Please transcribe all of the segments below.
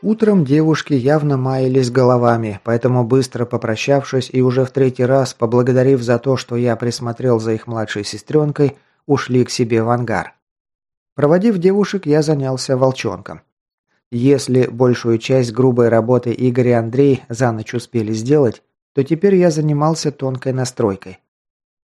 Утром девушки явно маялись головами, поэтому быстро попрощавшись и уже в третий раз поблагодарив за то, что я присмотрел за их младшей сестренкой, ушли к себе в ангар. Проводив девушек, я занялся волчонком. Если большую часть грубой работы Игорь и Андрей за ночь успели сделать, то теперь я занимался тонкой настройкой.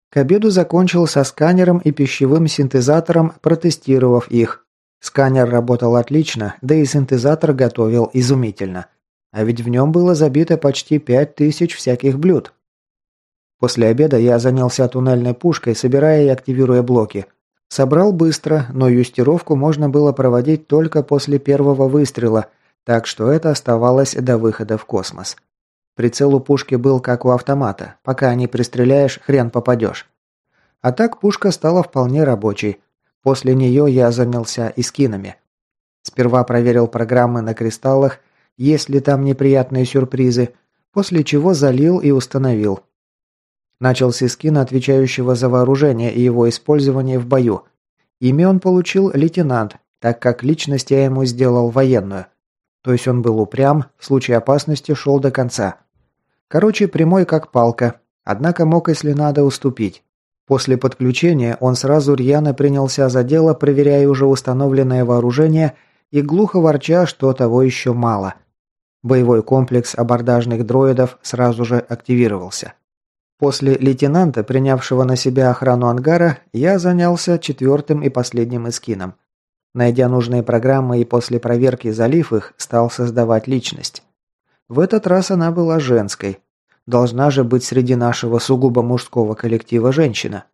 К обеду закончил со сканером и пищевым синтезатором, протестировав их. Сканер работал отлично, да и синтезатор готовил изумительно. А ведь в нем было забито почти пять тысяч всяких блюд. После обеда я занялся туннельной пушкой, собирая и активируя блоки. Собрал быстро, но юстировку можно было проводить только после первого выстрела, так что это оставалось до выхода в космос. Прицел у пушки был как у автомата. Пока не пристреляешь, хрен попадешь. А так пушка стала вполне рабочей. После нее я занялся и скинами. Сперва проверил программы на кристаллах, есть ли там неприятные сюрпризы, после чего залил и установил. Начал с искина, отвечающего за вооружение и его использование в бою. Имя он получил лейтенант, так как личность я ему сделал военную. То есть он был упрям, в случае опасности шел до конца. Короче, прямой как палка, однако мог, если надо, уступить. После подключения он сразу рьяно принялся за дело, проверяя уже установленное вооружение и глухо ворча, что того еще мало. Боевой комплекс абордажных дроидов сразу же активировался. После лейтенанта, принявшего на себя охрану ангара, я занялся четвертым и последним эскином. Найдя нужные программы и после проверки залив их, стал создавать личность. В этот раз она была женской. Должна же быть среди нашего сугубо мужского коллектива женщина.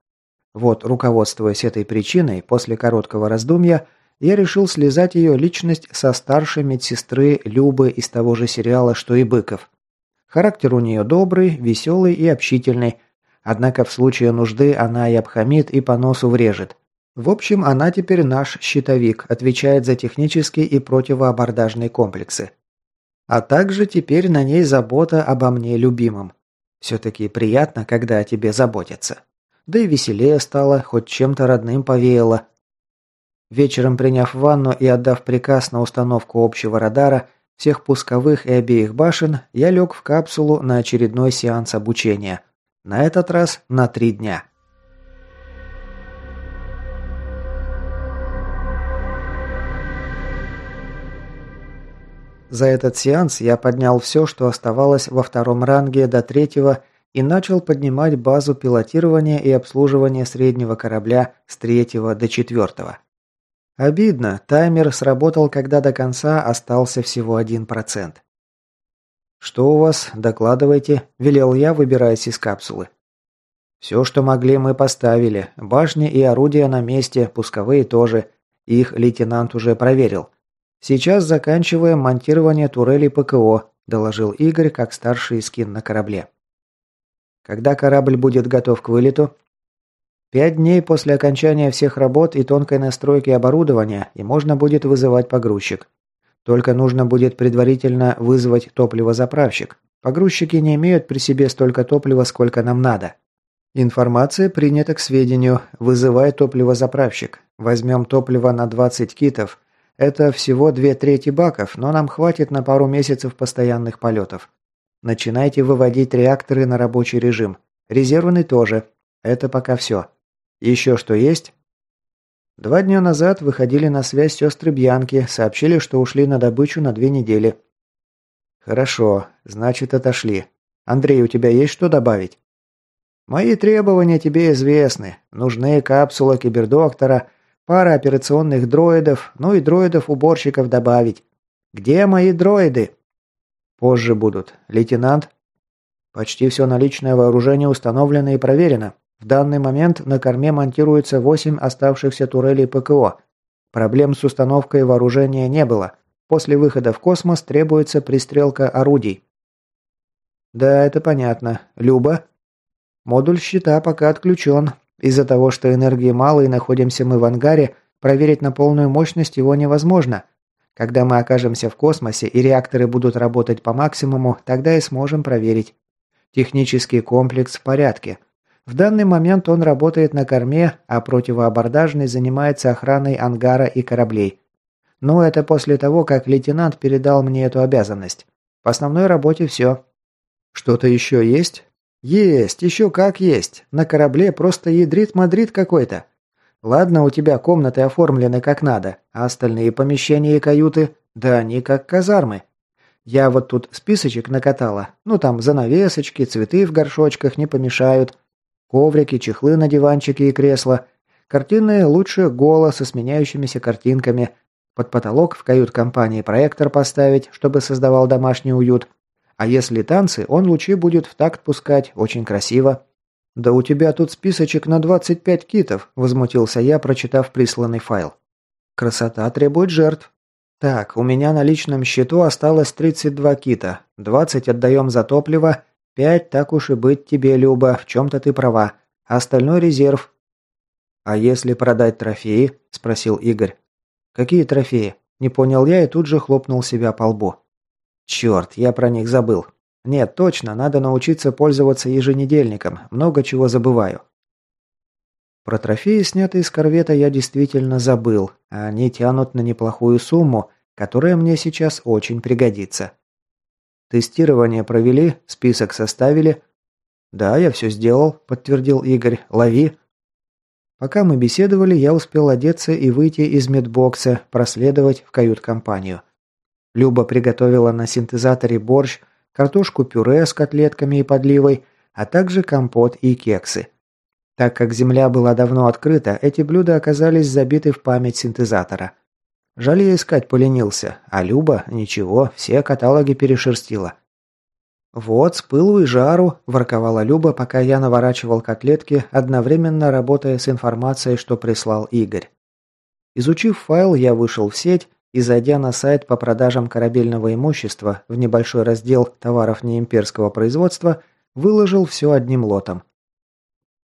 Вот, руководствуясь этой причиной, после короткого раздумья, я решил слезать ее личность со старшей медсестры Любы из того же сериала, что и Быков. Характер у нее добрый, веселый и общительный, однако в случае нужды она и обхамит, и по носу врежет. В общем, она теперь наш щитовик, отвечает за технические и противоабордажные комплексы. А также теперь на ней забота обо мне любимом. Все-таки приятно, когда о тебе заботятся. Да и веселее стало, хоть чем-то родным повеяло. Вечером, приняв ванну и отдав приказ на установку общего радара, всех пусковых и обеих башен, я лег в капсулу на очередной сеанс обучения. На этот раз на три дня. За этот сеанс я поднял все, что оставалось во втором ранге до третьего и начал поднимать базу пилотирования и обслуживания среднего корабля с третьего до четвертого. Обидно, таймер сработал, когда до конца остался всего один процент. «Что у вас? Докладывайте», – велел я, выбираясь из капсулы. «Все, что могли, мы поставили. Башни и орудия на месте, пусковые тоже. Их лейтенант уже проверил. «Сейчас заканчиваем монтирование турелей ПКО», – доложил Игорь, как старший скин на корабле. «Когда корабль будет готов к вылету?» «Пять дней после окончания всех работ и тонкой настройки оборудования, и можно будет вызывать погрузчик. Только нужно будет предварительно вызвать топливозаправщик. Погрузчики не имеют при себе столько топлива, сколько нам надо». «Информация принята к сведению. Вызывай топливозаправщик. Возьмем топливо на 20 китов» Это всего две трети баков, но нам хватит на пару месяцев постоянных полетов. Начинайте выводить реакторы на рабочий режим. Резервный тоже. Это пока все. Еще что есть? Два дня назад выходили на связь сестры Бьянки, сообщили, что ушли на добычу на две недели. Хорошо, значит отошли. Андрей, у тебя есть что добавить? Мои требования тебе известны. Нужны капсула кибердоктора – Пара операционных дроидов, ну и дроидов-уборщиков добавить. Где мои дроиды? Позже будут. Лейтенант? Почти все наличное вооружение установлено и проверено. В данный момент на корме монтируется 8 оставшихся турелей ПКО. Проблем с установкой вооружения не было. После выхода в космос требуется пристрелка орудий. Да, это понятно. Люба? Модуль щита пока отключен. Из-за того, что энергии мало и находимся мы в ангаре, проверить на полную мощность его невозможно. Когда мы окажемся в космосе и реакторы будут работать по максимуму, тогда и сможем проверить. Технический комплекс в порядке. В данный момент он работает на корме, а противоабордажный занимается охраной ангара и кораблей. Но это после того, как лейтенант передал мне эту обязанность. По основной работе все. Что-то еще есть? Есть, еще как есть. На корабле просто ядрит-мадрит какой-то. Ладно, у тебя комнаты оформлены как надо, а остальные помещения и каюты, да они как казармы. Я вот тут списочек накатала. Ну там занавесочки, цветы в горшочках не помешают. Коврики, чехлы на диванчике и кресла. Картины лучше голо со сменяющимися картинками. Под потолок в кают-компании проектор поставить, чтобы создавал домашний уют. А если танцы, он лучи будет в такт пускать, очень красиво. «Да у тебя тут списочек на 25 китов», – возмутился я, прочитав присланный файл. «Красота требует жертв». «Так, у меня на личном счету осталось 32 кита. 20 отдаем за топливо, 5 так уж и быть тебе, Люба, в чем-то ты права. Остальной резерв». «А если продать трофеи?» – спросил Игорь. «Какие трофеи?» – не понял я и тут же хлопнул себя по лбу. «Черт, я про них забыл. Нет, точно, надо научиться пользоваться еженедельником. Много чего забываю. Про трофеи, снятые с корвета, я действительно забыл, а они тянут на неплохую сумму, которая мне сейчас очень пригодится. Тестирование провели, список составили. Да, я все сделал, подтвердил Игорь. Лови. Пока мы беседовали, я успел одеться и выйти из медбокса, проследовать в кают-компанию. Люба приготовила на синтезаторе борщ, картошку-пюре с котлетками и подливой, а также компот и кексы. Так как земля была давно открыта, эти блюда оказались забиты в память синтезатора. Жаль, я искать поленился, а Люба, ничего, все каталоги перешерстила. «Вот, с пылу и жару», – ворковала Люба, пока я наворачивал котлетки, одновременно работая с информацией, что прислал Игорь. Изучив файл, я вышел в сеть и, зайдя на сайт по продажам корабельного имущества в небольшой раздел товаров неимперского производства, выложил все одним лотом.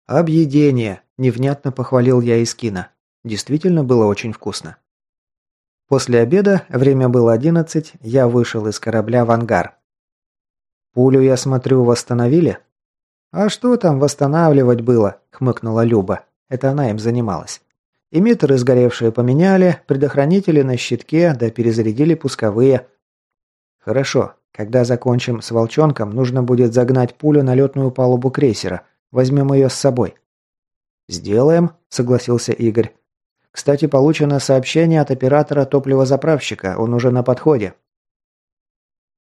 «Объедение!» – невнятно похвалил я Искина. Действительно было очень вкусно. После обеда, время было одиннадцать, я вышел из корабля в ангар. «Пулю, я смотрю, восстановили?» «А что там восстанавливать было?» – хмыкнула Люба. Это она им занималась. Эмиттеры сгоревшие поменяли, предохранители на щитке, да перезарядили пусковые. Хорошо, когда закончим с волчонком, нужно будет загнать пулю на летную палубу крейсера. Возьмем ее с собой. Сделаем, согласился Игорь. Кстати, получено сообщение от оператора топливозаправщика, он уже на подходе.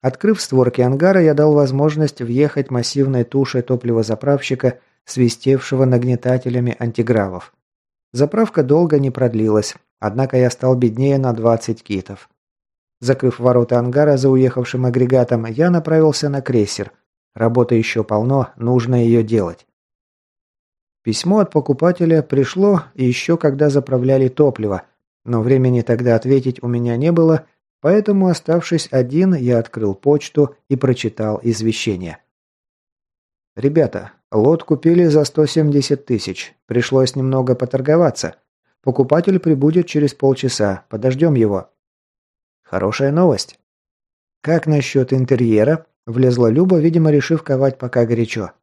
Открыв створки ангара, я дал возможность въехать массивной тушей топливозаправщика, свистевшего нагнетателями антигравов. Заправка долго не продлилась, однако я стал беднее на 20 китов. Закрыв ворота ангара за уехавшим агрегатом, я направился на крейсер. Работы еще полно, нужно ее делать. Письмо от покупателя пришло еще когда заправляли топливо, но времени тогда ответить у меня не было, поэтому, оставшись один, я открыл почту и прочитал извещение. «Ребята, Лот купили за 170 тысяч. Пришлось немного поторговаться. Покупатель прибудет через полчаса. Подождем его. Хорошая новость. Как насчет интерьера? Влезла Люба, видимо, решив ковать пока горячо.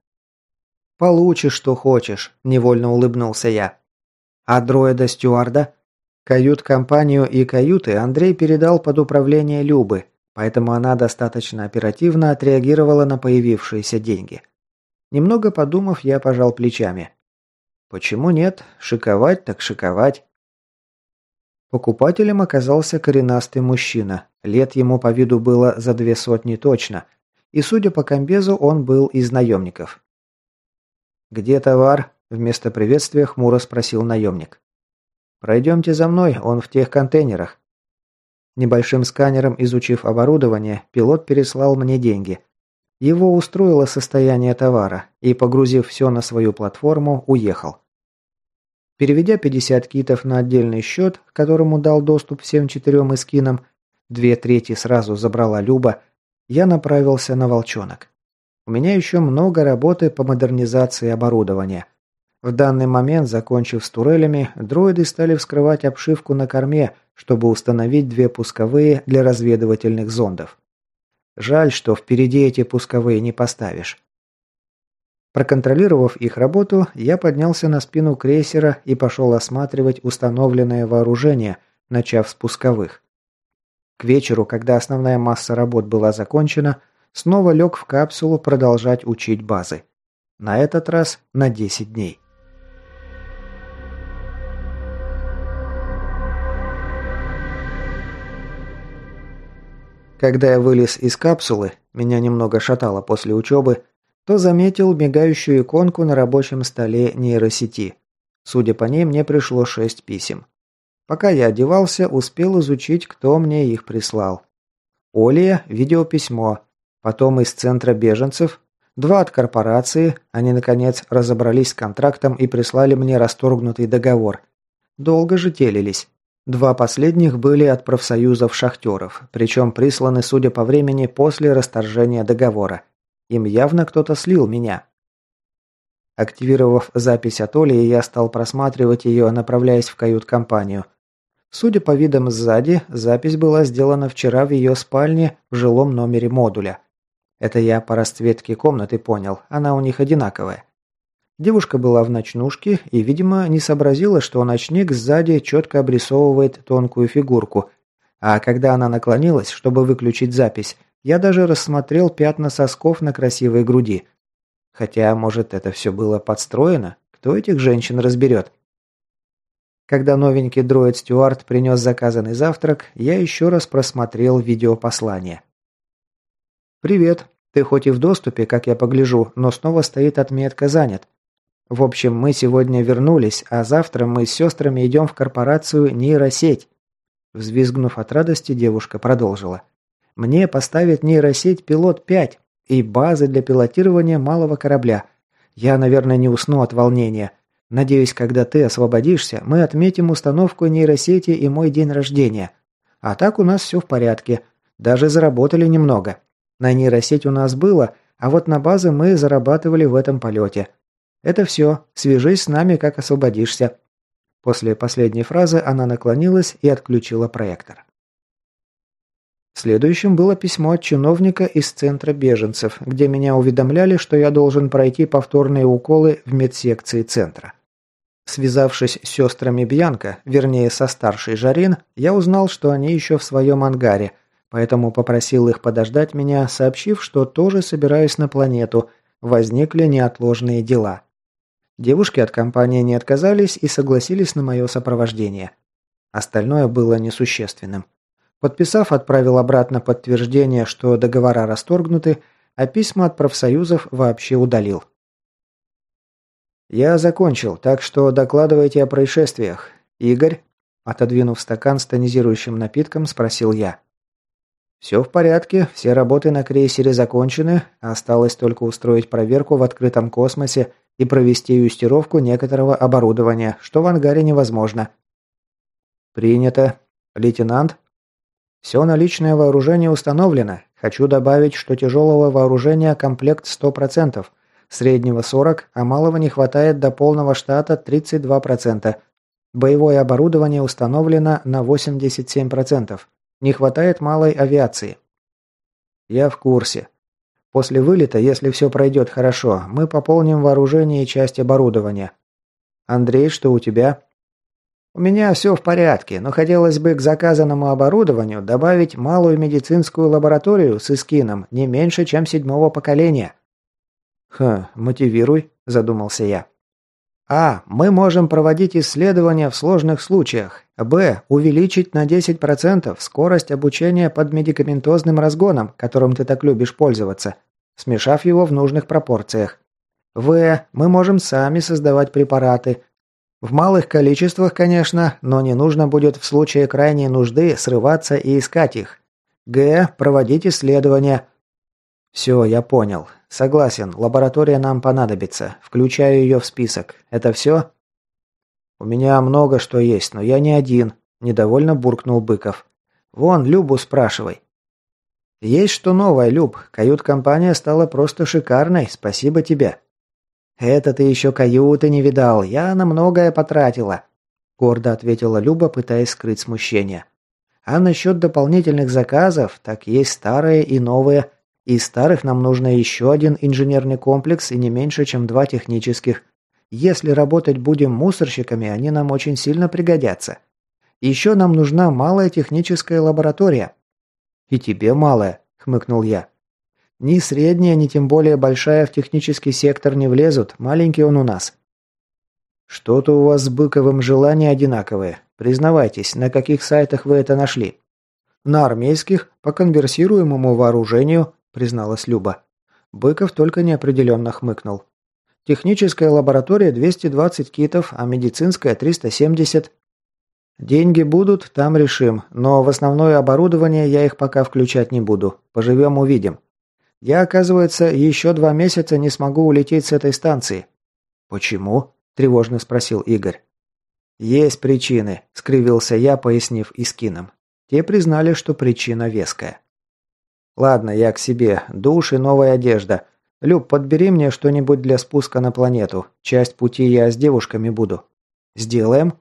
Получишь, что хочешь, невольно улыбнулся я. А дроида стюарда? Кают-компанию и каюты Андрей передал под управление Любы, поэтому она достаточно оперативно отреагировала на появившиеся деньги. Немного подумав, я пожал плечами. Почему нет? Шиковать так шиковать. Покупателем оказался коренастый мужчина. Лет ему по виду было за две сотни точно. И, судя по комбезу, он был из наемников. «Где товар?» – вместо приветствия хмуро спросил наемник. «Пройдемте за мной, он в тех контейнерах». Небольшим сканером изучив оборудование, пилот переслал мне деньги – его устроило состояние товара, и, погрузив все на свою платформу, уехал. Переведя 50 китов на отдельный счет, которому дал доступ всем четырем эскинам, две трети сразу забрала Люба, я направился на Волчонок. У меня еще много работы по модернизации оборудования. В данный момент, закончив с турелями, дроиды стали вскрывать обшивку на корме, чтобы установить две пусковые для разведывательных зондов. Жаль, что впереди эти пусковые не поставишь. Проконтролировав их работу, я поднялся на спину крейсера и пошел осматривать установленное вооружение, начав с пусковых. К вечеру, когда основная масса работ была закончена, снова лег в капсулу продолжать учить базы. На этот раз на 10 дней. Когда я вылез из капсулы, меня немного шатало после учебы, то заметил мигающую иконку на рабочем столе нейросети. Судя по ней, мне пришло шесть писем. Пока я одевался, успел изучить, кто мне их прислал. Олия – видеописьмо, потом из центра беженцев, два от корпорации, они, наконец, разобрались с контрактом и прислали мне расторгнутый договор. Долго же телились. Два последних были от профсоюзов шахтеров, причем присланы, судя по времени, после расторжения договора. Им явно кто-то слил меня. Активировав запись от Оли, я стал просматривать ее, направляясь в кают-компанию. Судя по видам сзади, запись была сделана вчера в ее спальне в жилом номере модуля. Это я по расцветке комнаты понял, она у них одинаковая. Девушка была в ночнушке и, видимо, не сообразила, что ночник сзади четко обрисовывает тонкую фигурку. А когда она наклонилась, чтобы выключить запись, я даже рассмотрел пятна сосков на красивой груди. Хотя, может, это все было подстроено? Кто этих женщин разберет? Когда новенький дроид Стюарт принес заказанный завтрак, я еще раз просмотрел видеопослание. «Привет. Ты хоть и в доступе, как я погляжу, но снова стоит отметка «Занят». В общем, мы сегодня вернулись, а завтра мы с сестрами идем в корпорацию нейросеть. Взвизгнув от радости, девушка продолжила. Мне поставят нейросеть «Пилот-5» и базы для пилотирования малого корабля. Я, наверное, не усну от волнения. Надеюсь, когда ты освободишься, мы отметим установку нейросети и мой день рождения. А так у нас все в порядке. Даже заработали немного. На нейросеть у нас было, а вот на базы мы зарабатывали в этом полете. Это все. Свяжись с нами, как освободишься». После последней фразы она наклонилась и отключила проектор. Следующим было письмо от чиновника из центра беженцев, где меня уведомляли, что я должен пройти повторные уколы в медсекции центра. Связавшись с сестрами Бьянка, вернее со старшей Жарин, я узнал, что они еще в своем ангаре, поэтому попросил их подождать меня, сообщив, что тоже собираюсь на планету, возникли неотложные дела. Девушки от компании не отказались и согласились на мое сопровождение. Остальное было несущественным. Подписав, отправил обратно подтверждение, что договора расторгнуты, а письма от профсоюзов вообще удалил. «Я закончил, так что докладывайте о происшествиях. Игорь?» Отодвинув стакан с тонизирующим напитком, спросил я. «Все в порядке, все работы на крейсере закончены, осталось только устроить проверку в открытом космосе и провести юстировку некоторого оборудования, что в ангаре невозможно. Принято. Лейтенант? Все наличное вооружение установлено. Хочу добавить, что тяжелого вооружения комплект 100%, среднего 40%, а малого не хватает до полного штата 32%. Боевое оборудование установлено на 87%. Не хватает малой авиации. Я в курсе. После вылета, если все пройдет хорошо, мы пополним вооружение и часть оборудования. Андрей, что у тебя? У меня все в порядке, но хотелось бы к заказанному оборудованию добавить малую медицинскую лабораторию с эскином не меньше, чем седьмого поколения. Ха, мотивируй, задумался я. А. Мы можем проводить исследования в сложных случаях. Б. Увеличить на 10% скорость обучения под медикаментозным разгоном, которым ты так любишь пользоваться, смешав его в нужных пропорциях. В. Мы можем сами создавать препараты. В малых количествах, конечно, но не нужно будет в случае крайней нужды срываться и искать их. Г. Проводить исследования. Все, я понял. Согласен, лаборатория нам понадобится. Включаю ее в список. Это все? У меня много что есть, но я не один, недовольно буркнул Быков. Вон, Любу спрашивай. Есть что новое, Люб. Кают-компания стала просто шикарной, спасибо тебе. Это ты еще каюты не видал, я на многое потратила. Гордо ответила Люба, пытаясь скрыть смущение. А насчет дополнительных заказов, так есть старые и новые. Из старых нам нужно еще один инженерный комплекс и не меньше, чем два технических. Если работать будем мусорщиками, они нам очень сильно пригодятся. Еще нам нужна малая техническая лаборатория. «И тебе малая», – хмыкнул я. «Ни средняя, ни тем более большая в технический сектор не влезут, маленький он у нас». «Что-то у вас с Быковым желания одинаковые. Признавайтесь, на каких сайтах вы это нашли?» «На армейских, по конверсируемому вооружению», – призналась Люба. Быков только неопределенно хмыкнул. «Техническая лаборатория 220 китов, а медицинская 370. Деньги будут, там решим, но в основное оборудование я их пока включать не буду. Поживем увидим. Я, оказывается, еще два месяца не смогу улететь с этой станции. Почему? тревожно спросил Игорь. Есть причины, скривился я, пояснив Искинам. Те признали, что причина веская. Ладно, я к себе. Душ и новая одежда. Люб, подбери мне что-нибудь для спуска на планету. Часть пути я с девушками буду. Сделаем,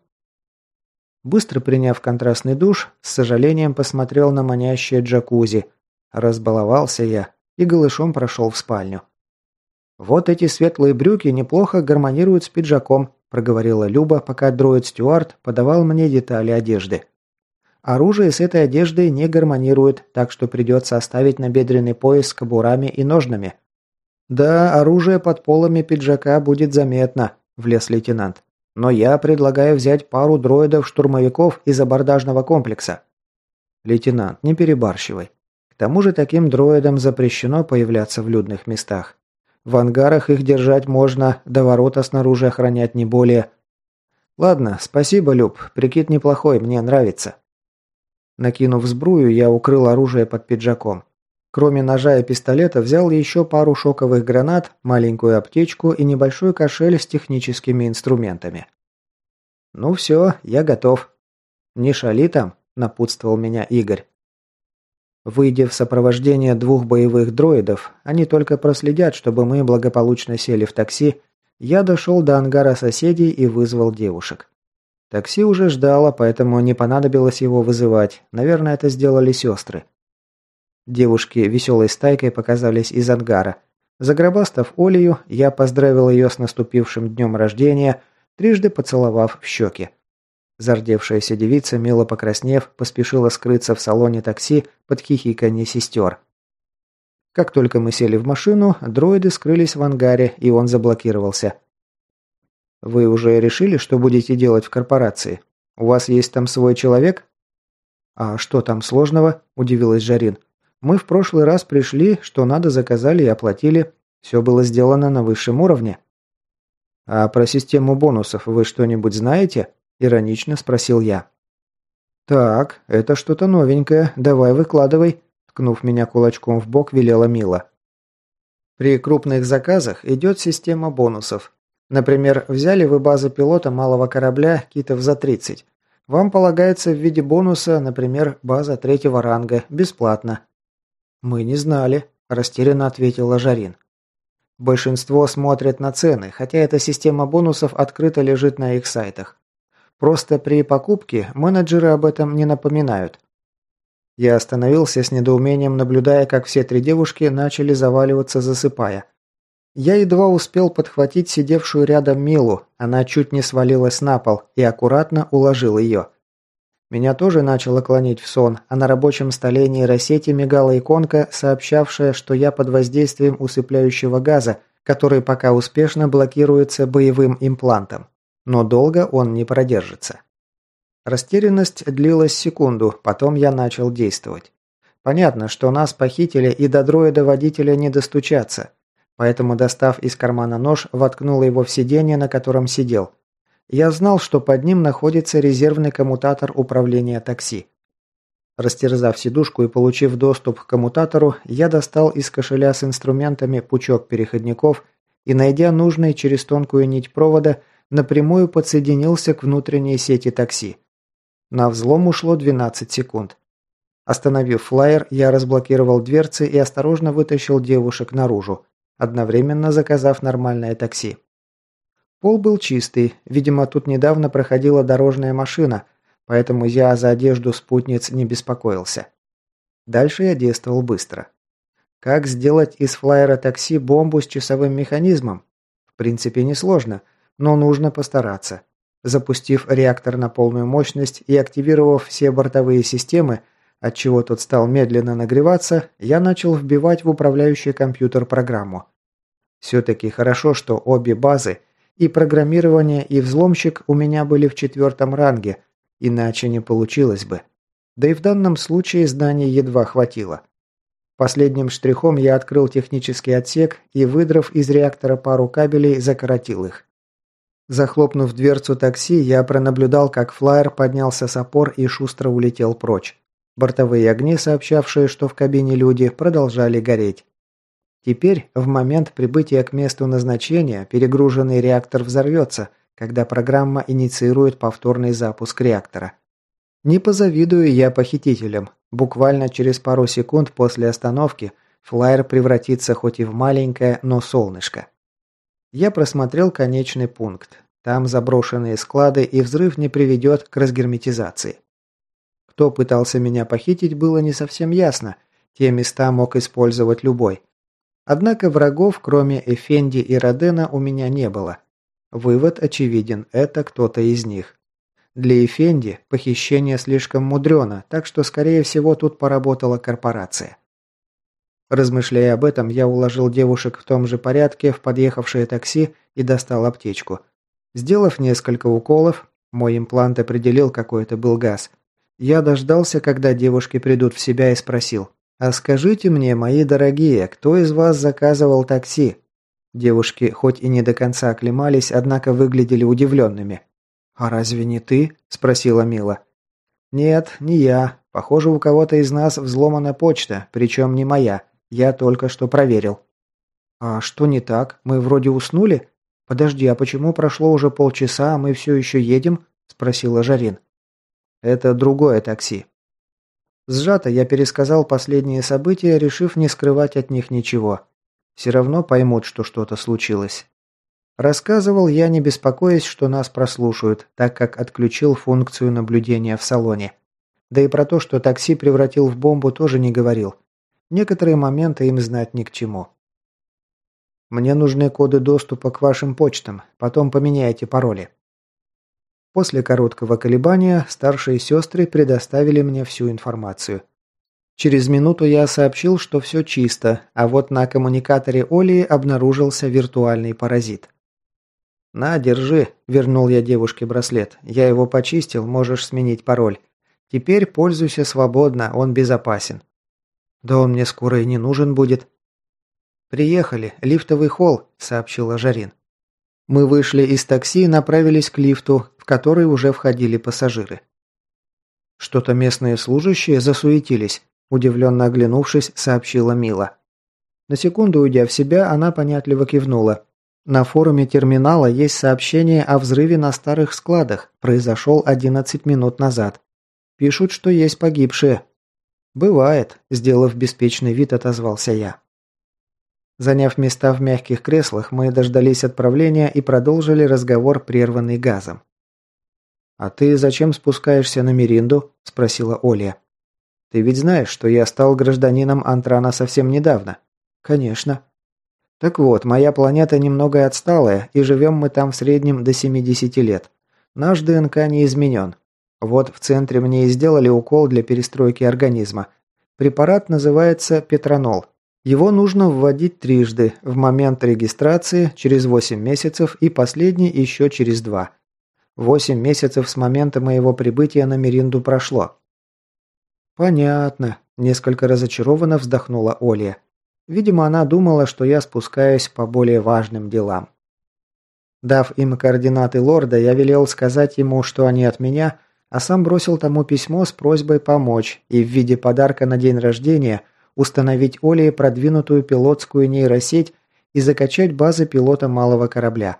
Быстро приняв контрастный душ, с сожалением посмотрел на манящее джакузи. Разбаловался я и голышом прошел в спальню. «Вот эти светлые брюки неплохо гармонируют с пиджаком», проговорила Люба, пока дроид Стюарт подавал мне детали одежды. Оружие с этой одеждой не гармонирует, так что придется оставить набедренный пояс с кобурами и ножнами. «Да, оружие под полами пиджака будет заметно», – влез лейтенант. Но я предлагаю взять пару дроидов-штурмовиков из абордажного комплекса. Лейтенант, не перебарщивай. К тому же таким дроидам запрещено появляться в людных местах. В ангарах их держать можно, до ворота снаружи охранять не более. Ладно, спасибо, Люб, прикид неплохой, мне нравится. Накинув сбрую, я укрыл оружие под пиджаком. Кроме ножа и пистолета, взял еще пару шоковых гранат, маленькую аптечку и небольшой кошель с техническими инструментами. «Ну все, я готов». «Не шали там», – напутствовал меня Игорь. Выйдя в сопровождение двух боевых дроидов, они только проследят, чтобы мы благополучно сели в такси, я дошел до ангара соседей и вызвал девушек. Такси уже ждало, поэтому не понадобилось его вызывать. Наверное, это сделали сестры. Девушки веселой стайкой показались из ангара. Загробастав Олию, я поздравил ее с наступившим днем рождения, трижды поцеловав в щеки. Зардевшаяся девица, мило покраснев, поспешила скрыться в салоне такси под хихиканье сестер. Как только мы сели в машину, дроиды скрылись в ангаре, и он заблокировался. «Вы уже решили, что будете делать в корпорации? У вас есть там свой человек?» «А что там сложного?» – удивилась Жарин. Мы в прошлый раз пришли, что надо заказали и оплатили. Все было сделано на высшем уровне». «А про систему бонусов вы что-нибудь знаете?» – иронично спросил я. «Так, это что-то новенькое. Давай выкладывай», – ткнув меня кулачком в бок, велела Мила. При крупных заказах идет система бонусов. Например, взяли вы базу пилота малого корабля китов за 30. Вам полагается в виде бонуса, например, база третьего ранга, бесплатно. «Мы не знали», – растерянно ответила Жарин. Большинство смотрят на цены, хотя эта система бонусов открыто лежит на их сайтах. Просто при покупке менеджеры об этом не напоминают. Я остановился с недоумением, наблюдая, как все три девушки начали заваливаться, засыпая. Я едва успел подхватить сидевшую рядом Милу, она чуть не свалилась на пол и аккуратно уложил ее. Меня тоже начало клонить в сон, а на рабочем столе нейросети мигала иконка, сообщавшая, что я под воздействием усыпляющего газа, который пока успешно блокируется боевым имплантом. Но долго он не продержится. Растерянность длилась секунду, потом я начал действовать. Понятно, что нас похитили и до дроида водителя не достучаться. Поэтому, достав из кармана нож, воткнул его в сиденье, на котором сидел. Я знал, что под ним находится резервный коммутатор управления такси. Растерзав сидушку и получив доступ к коммутатору, я достал из кошеля с инструментами пучок переходников и, найдя нужный через тонкую нить провода, напрямую подсоединился к внутренней сети такси. На взлом ушло 12 секунд. Остановив флайер, я разблокировал дверцы и осторожно вытащил девушек наружу, одновременно заказав нормальное такси. Пол был чистый, видимо, тут недавно проходила дорожная машина, поэтому я за одежду спутниц не беспокоился. Дальше я действовал быстро. Как сделать из флайера такси бомбу с часовым механизмом? В принципе, несложно, но нужно постараться. Запустив реактор на полную мощность и активировав все бортовые системы, отчего тот стал медленно нагреваться, я начал вбивать в управляющий компьютер программу. Все-таки хорошо, что обе базы, и программирование, и взломщик у меня были в четвертом ранге, иначе не получилось бы. Да и в данном случае знаний едва хватило. Последним штрихом я открыл технический отсек и, выдрав из реактора пару кабелей, закоротил их. Захлопнув дверцу такси, я пронаблюдал, как флайер поднялся с опор и шустро улетел прочь. Бортовые огни, сообщавшие, что в кабине люди, продолжали гореть. Теперь, в момент прибытия к месту назначения, перегруженный реактор взорвется, когда программа инициирует повторный запуск реактора. Не позавидую я похитителям. Буквально через пару секунд после остановки флайер превратится хоть и в маленькое, но солнышко. Я просмотрел конечный пункт. Там заброшенные склады, и взрыв не приведет к разгерметизации. Кто пытался меня похитить, было не совсем ясно. Те места мог использовать любой. Однако врагов, кроме Эфенди и Родена, у меня не было. Вывод очевиден, это кто-то из них. Для Эфенди похищение слишком мудрено, так что, скорее всего, тут поработала корпорация. Размышляя об этом, я уложил девушек в том же порядке в подъехавшее такси и достал аптечку. Сделав несколько уколов, мой имплант определил, какой это был газ. Я дождался, когда девушки придут в себя и спросил. «А скажите мне, мои дорогие, кто из вас заказывал такси?» Девушки хоть и не до конца оклемались, однако выглядели удивленными. «А разве не ты?» – спросила Мила. «Нет, не я. Похоже, у кого-то из нас взломана почта, причем не моя. Я только что проверил». «А что не так? Мы вроде уснули? Подожди, а почему прошло уже полчаса, а мы все еще едем?» – спросила Жарин. «Это другое такси». Сжато я пересказал последние события, решив не скрывать от них ничего. Все равно поймут, что что-то случилось. Рассказывал я, не беспокоясь, что нас прослушают, так как отключил функцию наблюдения в салоне. Да и про то, что такси превратил в бомбу, тоже не говорил. Некоторые моменты им знать ни к чему. Мне нужны коды доступа к вашим почтам, потом поменяйте пароли. После короткого колебания старшие сестры предоставили мне всю информацию. Через минуту я сообщил, что все чисто, а вот на коммуникаторе Олии обнаружился виртуальный паразит. «На, держи», – вернул я девушке браслет. «Я его почистил, можешь сменить пароль. Теперь пользуйся свободно, он безопасен». «Да он мне скоро и не нужен будет». «Приехали, лифтовый холл», – сообщила Жарин. Мы вышли из такси и направились к лифту, в который уже входили пассажиры. Что-то местные служащие засуетились, удивленно оглянувшись, сообщила Мила. На секунду уйдя в себя, она понятливо кивнула. На форуме терминала есть сообщение о взрыве на старых складах. Произошел 11 минут назад. Пишут, что есть погибшие. Бывает, сделав беспечный вид, отозвался я. Заняв места в мягких креслах, мы дождались отправления и продолжили разговор, прерванный газом. «А ты зачем спускаешься на Миринду?» – спросила Оля. «Ты ведь знаешь, что я стал гражданином Антрана совсем недавно?» «Конечно», так вот, моя планета немного отсталая, и живем мы там в среднем до 70 лет. Наш ДНК не изменен. Вот в центре мне и сделали укол для перестройки организма. Препарат называется петронол. Его нужно вводить трижды, в момент регистрации, через 8 месяцев и последний еще через 2. 8 месяцев с момента моего прибытия на Меринду прошло. «Понятно», – несколько разочарованно вздохнула Оля. Видимо, она думала, что я спускаюсь по более важным делам. Дав им координаты лорда, я велел сказать ему, что они от меня, а сам бросил тому письмо с просьбой помочь и в виде подарка на день рождения установить Оле продвинутую пилотскую нейросеть и закачать базы пилота малого корабля.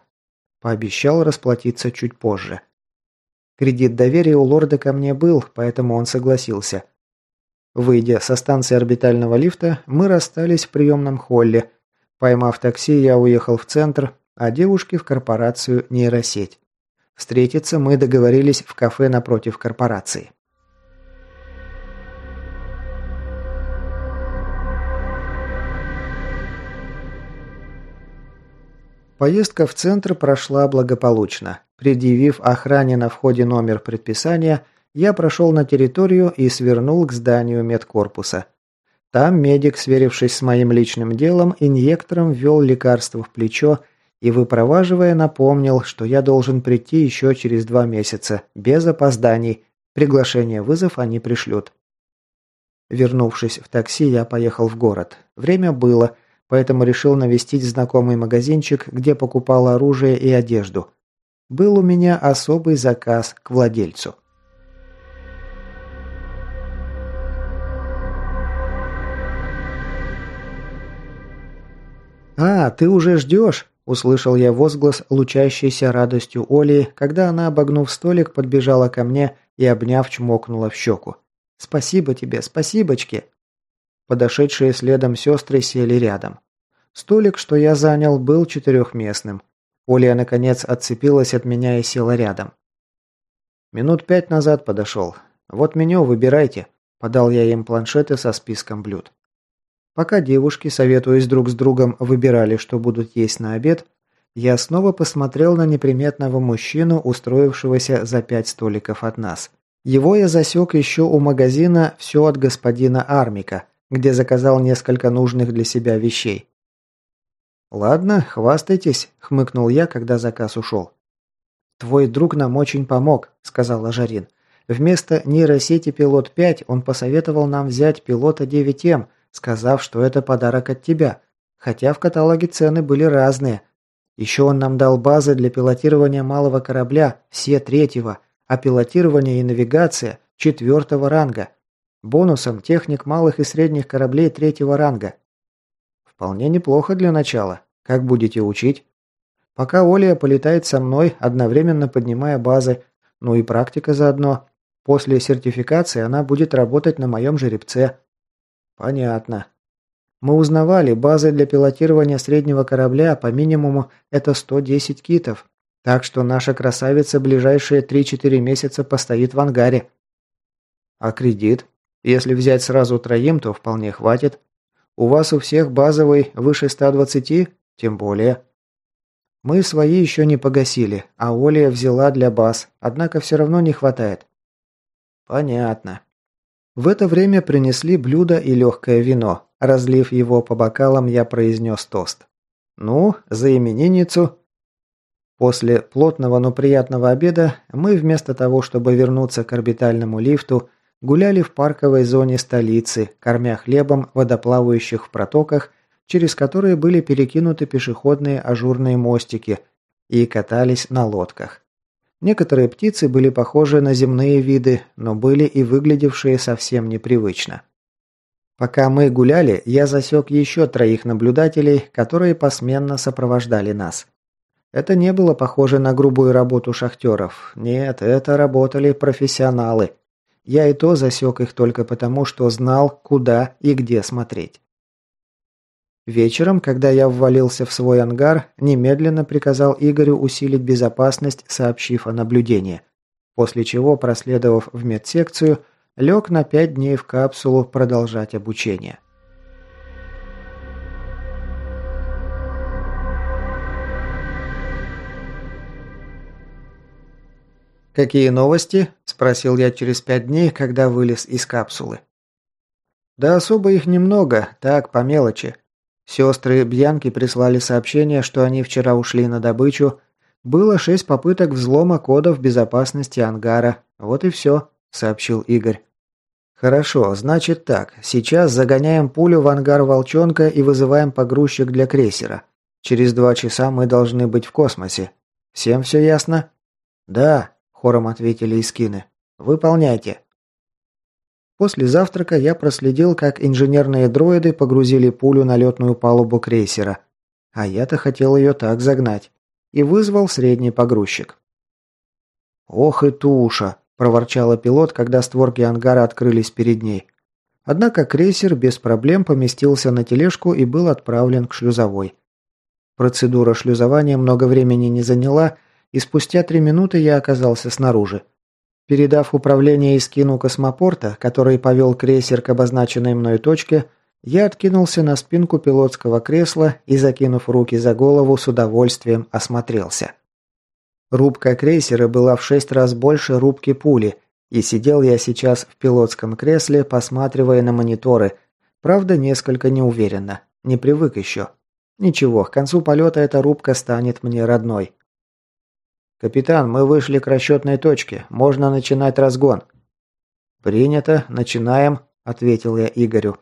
Пообещал расплатиться чуть позже. Кредит доверия у лорда ко мне был, поэтому он согласился – Выйдя со станции орбитального лифта, мы расстались в приемном холле. Поймав такси, я уехал в центр, а девушки в корпорацию нейросеть. Встретиться мы договорились в кафе напротив корпорации. Поездка в центр прошла благополучно. Предъявив охране на входе номер предписания, я прошел на территорию и свернул к зданию медкорпуса. Там медик, сверившись с моим личным делом, инъектором ввел лекарство в плечо и, выпроваживая, напомнил, что я должен прийти еще через два месяца, без опозданий. Приглашение вызов они пришлют. Вернувшись в такси, я поехал в город. Время было, поэтому решил навестить знакомый магазинчик, где покупал оружие и одежду. Был у меня особый заказ к владельцу. «А, ты уже ждешь?» – услышал я возглас, лучащийся радостью Оли, когда она, обогнув столик, подбежала ко мне и, обняв, чмокнула в щеку. «Спасибо тебе, спасибочки!» Подошедшие следом сестры сели рядом. Столик, что я занял, был четырехместным. Оля, наконец, отцепилась от меня и села рядом. Минут пять назад подошел. «Вот меню, выбирайте», – подал я им планшеты со списком блюд. Пока девушки, советуясь друг с другом, выбирали, что будут есть на обед, я снова посмотрел на неприметного мужчину, устроившегося за пять столиков от нас. Его я засек еще у магазина «Все от господина Армика», где заказал несколько нужных для себя вещей. «Ладно, хвастайтесь», – хмыкнул я, когда заказ ушел. «Твой друг нам очень помог», – сказал Жарин. «Вместо нейросети «Пилот 5» он посоветовал нам взять «Пилота 9М», сказав, что это подарок от тебя, хотя в каталоге цены были разные. Еще он нам дал базы для пилотирования малого корабля, все третьего, а пилотирование и навигация четвертого ранга. Бонусом техник малых и средних кораблей третьего ранга. Вполне неплохо для начала. Как будете учить? Пока Оля полетает со мной, одновременно поднимая базы, ну и практика заодно. После сертификации она будет работать на моем жеребце. Понятно. Мы узнавали, базы для пилотирования среднего корабля по минимуму это 110 китов. Так что наша красавица ближайшие 3-4 месяца постоит в ангаре. А кредит? Если взять сразу троим, то вполне хватит. У вас у всех базовый выше 120? Тем более. Мы свои еще не погасили, а Оля взяла для баз, однако все равно не хватает. Понятно. В это время принесли блюдо и легкое вино. Разлив его по бокалам, я произнес тост. «Ну, за именинницу!» После плотного, но приятного обеда мы вместо того, чтобы вернуться к орбитальному лифту, гуляли в парковой зоне столицы, кормя хлебом водоплавающих в протоках, через которые были перекинуты пешеходные ажурные мостики, и катались на лодках. Некоторые птицы были похожи на земные виды, но были и выглядевшие совсем непривычно. Пока мы гуляли, я засек еще троих наблюдателей, которые посменно сопровождали нас. Это не было похоже на грубую работу шахтеров. Нет, это работали профессионалы. Я и то засек их только потому, что знал, куда и где смотреть. Вечером, когда я ввалился в свой ангар, немедленно приказал Игорю усилить безопасность, сообщив о наблюдении. После чего, проследовав в медсекцию, лег на пять дней в капсулу продолжать обучение. «Какие новости?» – спросил я через пять дней, когда вылез из капсулы. «Да особо их немного, так, по мелочи. Сестры Бьянки прислали сообщение, что они вчера ушли на добычу. Было шесть попыток взлома кодов безопасности ангара. Вот и все», – сообщил Игорь. «Хорошо, значит так. Сейчас загоняем пулю в ангар «Волчонка» и вызываем погрузчик для крейсера. Через два часа мы должны быть в космосе. Всем все ясно?» «Да», – хором ответили Искины. «Выполняйте». После завтрака я проследил, как инженерные дроиды погрузили пулю на летную палубу крейсера. А я-то хотел ее так загнать. И вызвал средний погрузчик. «Ох и туша!» – проворчала пилот, когда створки ангара открылись перед ней. Однако крейсер без проблем поместился на тележку и был отправлен к шлюзовой. Процедура шлюзования много времени не заняла, и спустя три минуты я оказался снаружи. Передав управление Искину космопорта, который повел крейсер к обозначенной мной точке, я откинулся на спинку пилотского кресла и, закинув руки за голову, с удовольствием осмотрелся. Рубка крейсера была в шесть раз больше рубки пули, И сидел я сейчас в пилотском кресле, посматривая на мониторы. Правда, несколько неуверенно. Не привык еще. Ничего, к концу полета эта рубка станет мне родной. «Капитан, мы вышли к расчетной точке. Можно начинать разгон». «Принято. Начинаем», – ответил я Игорю.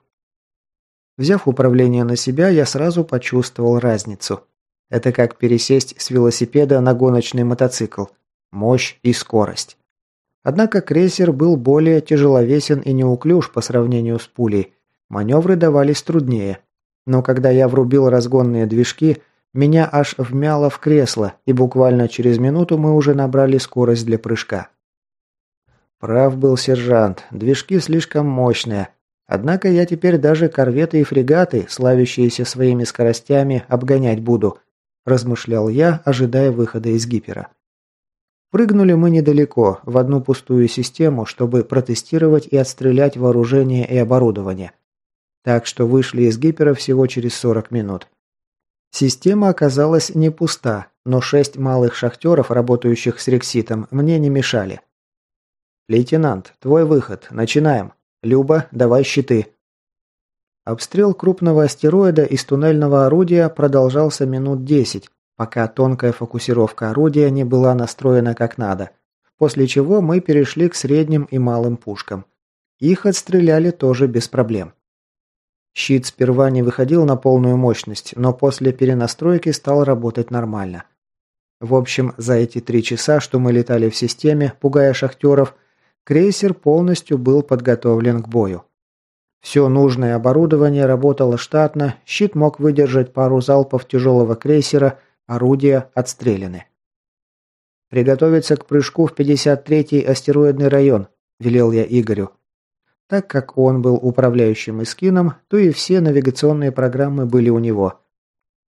Взяв управление на себя, я сразу почувствовал разницу. Это как пересесть с велосипеда на гоночный мотоцикл. Мощь и скорость. Однако крейсер был более тяжеловесен и неуклюж по сравнению с пулей. Маневры давались труднее. Но когда я врубил разгонные движки, меня аж вмяло в кресло, и буквально через минуту мы уже набрали скорость для прыжка. Прав был сержант, движки слишком мощные. Однако я теперь даже корветы и фрегаты, славящиеся своими скоростями, обгонять буду, размышлял я, ожидая выхода из гипера. Прыгнули мы недалеко, в одну пустую систему, чтобы протестировать и отстрелять вооружение и оборудование. Так что вышли из гипера всего через 40 минут. Система оказалась не пуста, но шесть малых шахтеров, работающих с рекситом, мне не мешали. «Лейтенант, твой выход. Начинаем. Люба, давай щиты». Обстрел крупного астероида из туннельного орудия продолжался минут десять, пока тонкая фокусировка орудия не была настроена как надо, после чего мы перешли к средним и малым пушкам. Их отстреляли тоже без проблем. Щит сперва не выходил на полную мощность, но после перенастройки стал работать нормально. В общем, за эти три часа, что мы летали в системе, пугая шахтеров, крейсер полностью был подготовлен к бою. Все нужное оборудование работало штатно, щит мог выдержать пару залпов тяжелого крейсера, орудия отстреляны. «Приготовиться к прыжку в 53-й астероидный район», – велел я Игорю. Так как он был управляющим Искином, то и все навигационные программы были у него.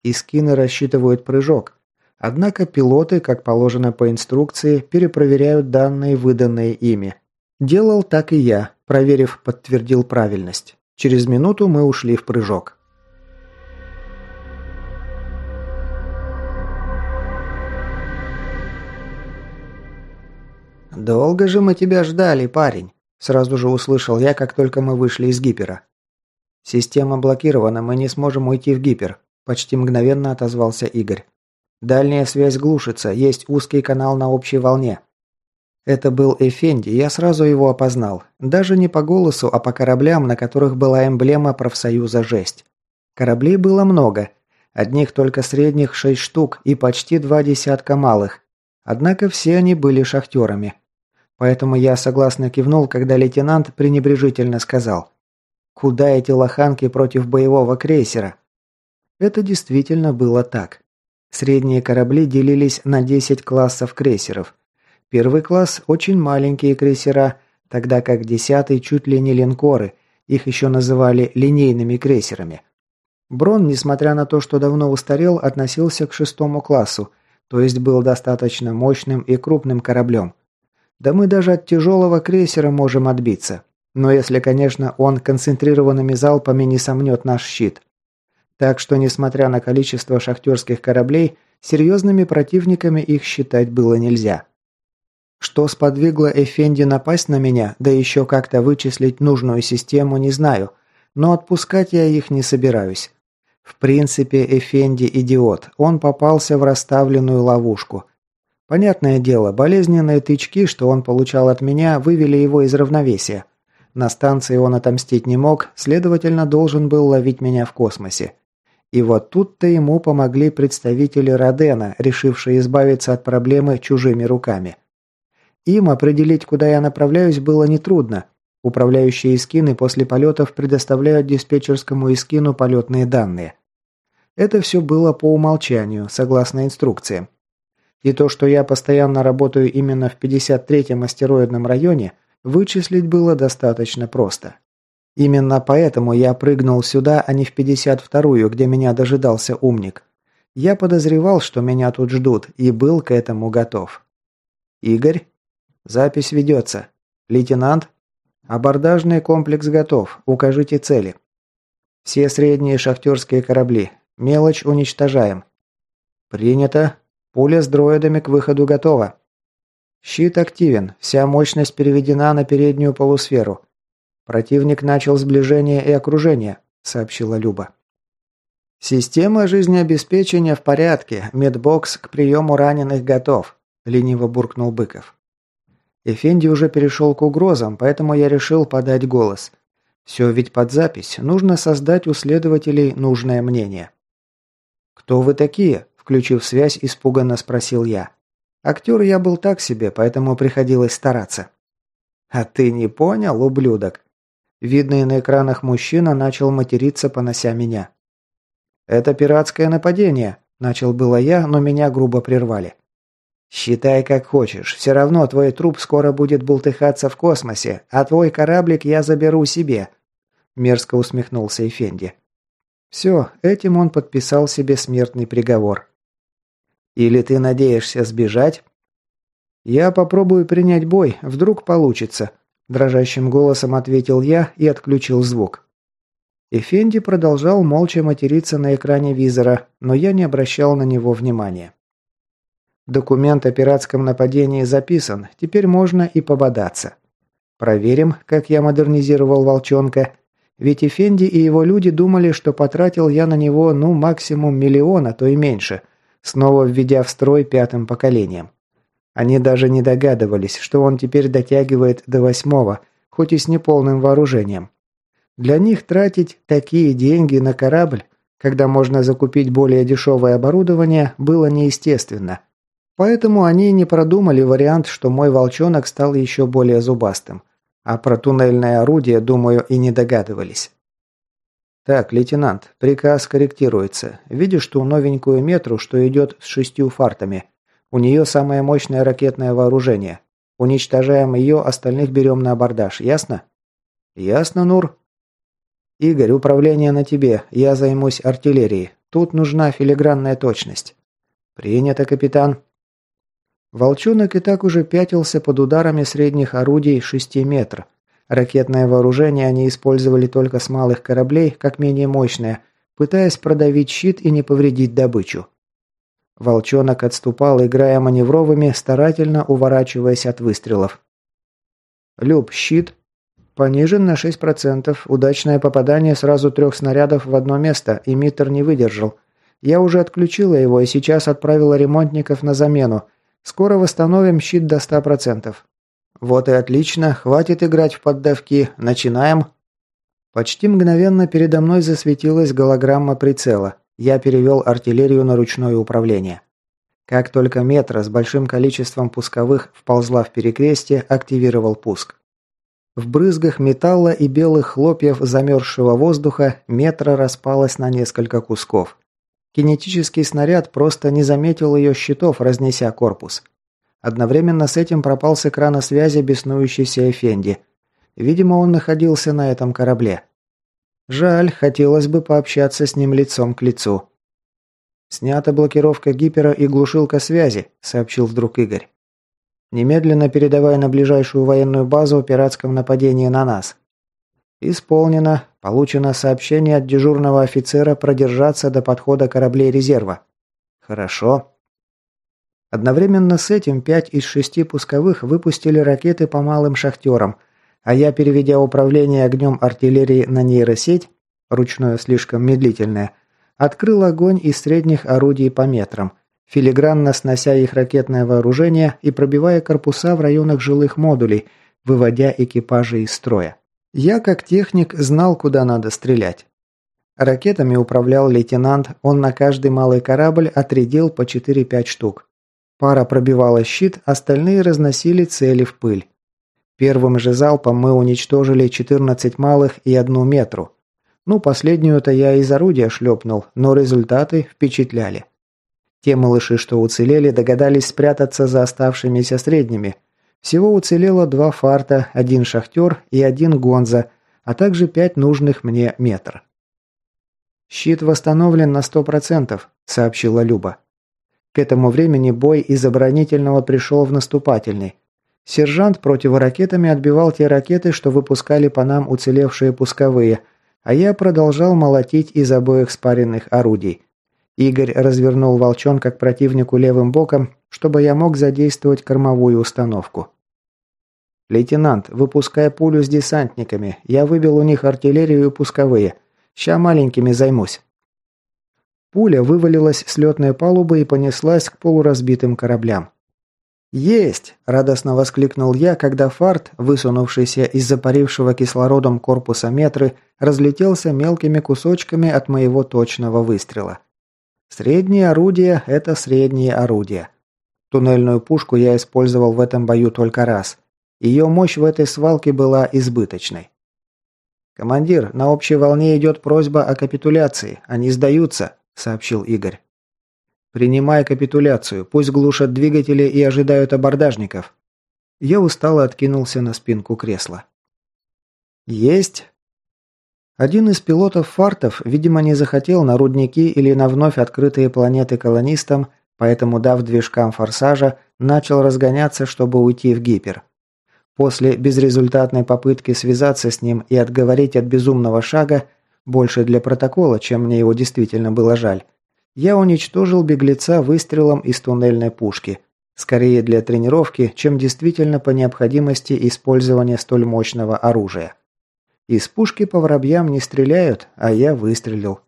Искины рассчитывают прыжок. Однако пилоты, как положено по инструкции, перепроверяют данные, выданные ими. Делал так и я, проверив, подтвердил правильность. Через минуту мы ушли в прыжок. «Долго же мы тебя ждали, парень!» Сразу же услышал я, как только мы вышли из гипера. «Система блокирована, мы не сможем уйти в гипер», – почти мгновенно отозвался Игорь. «Дальняя связь глушится, есть узкий канал на общей волне». Это был Эфенди, я сразу его опознал. Даже не по голосу, а по кораблям, на которых была эмблема профсоюза «Жесть». Кораблей было много. Одних только средних шесть штук и почти два десятка малых. Однако все они были шахтерами. Поэтому я согласно кивнул, когда лейтенант пренебрежительно сказал. «Куда эти лоханки против боевого крейсера?» Это действительно было так. Средние корабли делились на 10 классов крейсеров. Первый класс – очень маленькие крейсера, тогда как десятый чуть ли не линкоры, их еще называли линейными крейсерами. Брон, несмотря на то, что давно устарел, относился к шестому классу, то есть был достаточно мощным и крупным кораблем – да мы даже от тяжелого крейсера можем отбиться. Но если, конечно, он концентрированными залпами не сомнет наш щит. Так что, несмотря на количество шахтерских кораблей, серьезными противниками их считать было нельзя. Что сподвигло Эфенди напасть на меня, да еще как-то вычислить нужную систему, не знаю, но отпускать я их не собираюсь. В принципе, Эфенди идиот, он попался в расставленную ловушку – Понятное дело, болезненные тычки, что он получал от меня, вывели его из равновесия. На станции он отомстить не мог, следовательно, должен был ловить меня в космосе. И вот тут-то ему помогли представители Родена, решившие избавиться от проблемы чужими руками. Им определить, куда я направляюсь, было нетрудно. Управляющие Искины после полетов предоставляют диспетчерскому Искину полетные данные. Это все было по умолчанию, согласно инструкциям. И то, что я постоянно работаю именно в 53-м астероидном районе, вычислить было достаточно просто. Именно поэтому я прыгнул сюда, а не в 52-ю, где меня дожидался умник. Я подозревал, что меня тут ждут, и был к этому готов. Игорь? Запись ведется. Лейтенант? Абордажный комплекс готов. Укажите цели. Все средние шахтерские корабли. Мелочь уничтожаем. Принято. Пуля с дроидами к выходу готова. Щит активен, вся мощность переведена на переднюю полусферу. Противник начал сближение и окружение, сообщила Люба. Система жизнеобеспечения в порядке, медбокс к приему раненых готов, лениво буркнул Быков. Эфенди уже перешел к угрозам, поэтому я решил подать голос. Все ведь под запись, нужно создать у следователей нужное мнение. «Кто вы такие?» – включив связь, испуганно спросил я. Актер я был так себе, поэтому приходилось стараться. «А ты не понял, ублюдок?» Видный на экранах мужчина начал материться, понося меня. «Это пиратское нападение», – начал было я, но меня грубо прервали. «Считай как хочешь, все равно твой труп скоро будет бултыхаться в космосе, а твой кораблик я заберу себе», – мерзко усмехнулся Эфенди. Все, этим он подписал себе смертный приговор. «Или ты надеешься сбежать?» «Я попробую принять бой, вдруг получится», – дрожащим голосом ответил я и отключил звук. Эфенди продолжал молча материться на экране визора, но я не обращал на него внимания. Документ о пиратском нападении записан, теперь можно и пободаться. Проверим, как я модернизировал волчонка. Ведь Эфенди и его люди думали, что потратил я на него, ну, максимум миллион, а то и меньше, снова введя в строй пятым поколением. Они даже не догадывались, что он теперь дотягивает до восьмого, хоть и с неполным вооружением. Для них тратить такие деньги на корабль, когда можно закупить более дешевое оборудование, было неестественно. Поэтому они не продумали вариант, что мой волчонок стал еще более зубастым. А про туннельное орудие, думаю, и не догадывались. «Так, лейтенант, приказ корректируется. Видишь ту новенькую метру, что идет с шестью фартами? У нее самое мощное ракетное вооружение. Уничтожаем ее, остальных берем на абордаж, ясно?» «Ясно, Нур», «Игорь, управление на тебе. Я займусь артиллерией. Тут нужна филигранная точность». «Принято, капитан». Волчонок и так уже пятился под ударами средних орудий 6 метров. Ракетное вооружение они использовали только с малых кораблей, как менее мощное, пытаясь продавить щит и не повредить добычу. Волчонок отступал, играя маневровыми, старательно уворачиваясь от выстрелов. «Люб, щит!» Понижен на 6%. Удачное попадание сразу трех снарядов в одно место. Эмиттер не выдержал. Я уже отключила его и сейчас отправила ремонтников на замену. Скоро восстановим щит до 100%. Вот и отлично. Хватит играть в поддавки. Начинаем. Почти мгновенно передо мной засветилась голограмма прицела. Я перевел артиллерию на ручное управление. Как только метра с большим количеством пусковых вползла в перекрестие, активировал пуск. В брызгах металла и белых хлопьев замерзшего воздуха метра распалась на несколько кусков. Кинетический снаряд просто не заметил ее щитов, разнеся корпус. Одновременно с этим пропал с экрана связи беснующийся Эфенди. Видимо, он находился на этом корабле. Жаль, хотелось бы пообщаться с ним лицом к лицу. «Снята блокировка гипера и глушилка связи», — сообщил вдруг Игорь. Немедленно передавай на ближайшую военную базу о пиратском нападении на нас. Исполнено. Получено сообщение от дежурного офицера продержаться до подхода кораблей резерва. Хорошо. Одновременно с этим пять из шести пусковых выпустили ракеты по малым шахтерам, а я, переведя управление огнем артиллерии на нейросеть, ручное слишком медлительное, открыл огонь из средних орудий по метрам – филигранно снося их ракетное вооружение и пробивая корпуса в районах жилых модулей, выводя экипажи из строя. Я, как техник, знал, куда надо стрелять. Ракетами управлял лейтенант, он на каждый малый корабль отрядил по 4-5 штук. Пара пробивала щит, остальные разносили цели в пыль. Первым же залпом мы уничтожили 14 малых и одну метру. Ну, последнюю-то я из орудия шлепнул, но результаты впечатляли. Те малыши, что уцелели, догадались спрятаться за оставшимися средними. Всего уцелело два фарта, один шахтер и один гонза, а также пять нужных мне метр. «Щит восстановлен на сто процентов», – сообщила Люба. К этому времени бой из оборонительного пришел в наступательный. Сержант противоракетами отбивал те ракеты, что выпускали по нам уцелевшие пусковые, а я продолжал молотить из обоих спаренных орудий. Игорь развернул волчонка к противнику левым боком чтобы я мог задействовать кормовую установку. «Лейтенант, выпуская пулю с десантниками, я выбил у них артиллерию и пусковые. Ща маленькими займусь». Пуля вывалилась с летной палубы и понеслась к полуразбитым кораблям. «Есть!» – радостно воскликнул я, когда фарт, высунувшийся из запарившего кислородом корпуса метры, разлетелся мелкими кусочками от моего точного выстрела. Среднее орудие – это среднее орудие. Туннельную пушку я использовал в этом бою только раз. Ее мощь в этой свалке была избыточной. «Командир, на общей волне идет просьба о капитуляции. Они сдаются», – сообщил Игорь. «Принимай капитуляцию. Пусть глушат двигатели и ожидают абордажников». Я устало откинулся на спинку кресла. «Есть!» Один из пилотов фартов, видимо, не захотел на рудники или на вновь открытые планеты колонистам, поэтому, дав движкам форсажа, начал разгоняться, чтобы уйти в гипер. После безрезультатной попытки связаться с ним и отговорить от безумного шага, больше для протокола, чем мне его действительно было жаль, я уничтожил беглеца выстрелом из туннельной пушки. Скорее для тренировки, чем действительно по необходимости использования столь мощного оружия. Из пушки по воробьям не стреляют, а я выстрелил.